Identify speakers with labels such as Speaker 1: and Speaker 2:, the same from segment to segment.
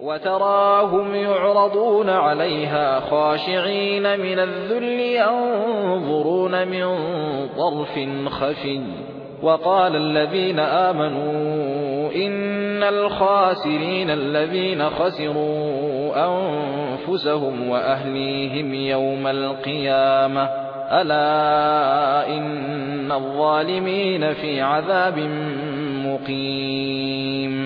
Speaker 1: وتراهم يعرضون عليها خاشعين من الذل ينظرون من طرف خفي. وقال الذين آمنوا إن الخاسرين الذين خسروا أنفسهم وأهليهم يوم القيامة. ألا إن الظالمين في عذاب مقيم.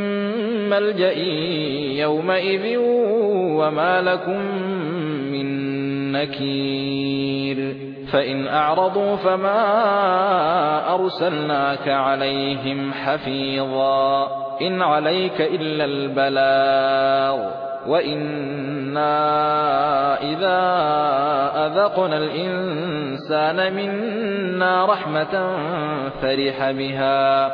Speaker 1: ملجأ يومئذ وما لكم من نكير فإن أعرضوا فما أرسلناك عليهم حفيظا إن عليك إلا البلاغ وإنا إذا أذقنا الإنسان منا رحمة فرح بها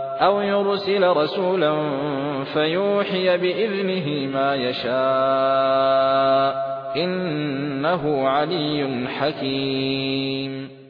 Speaker 1: أو يرسل رسولا فيوحي بإذنه ما يشاء إنه علي حكيم.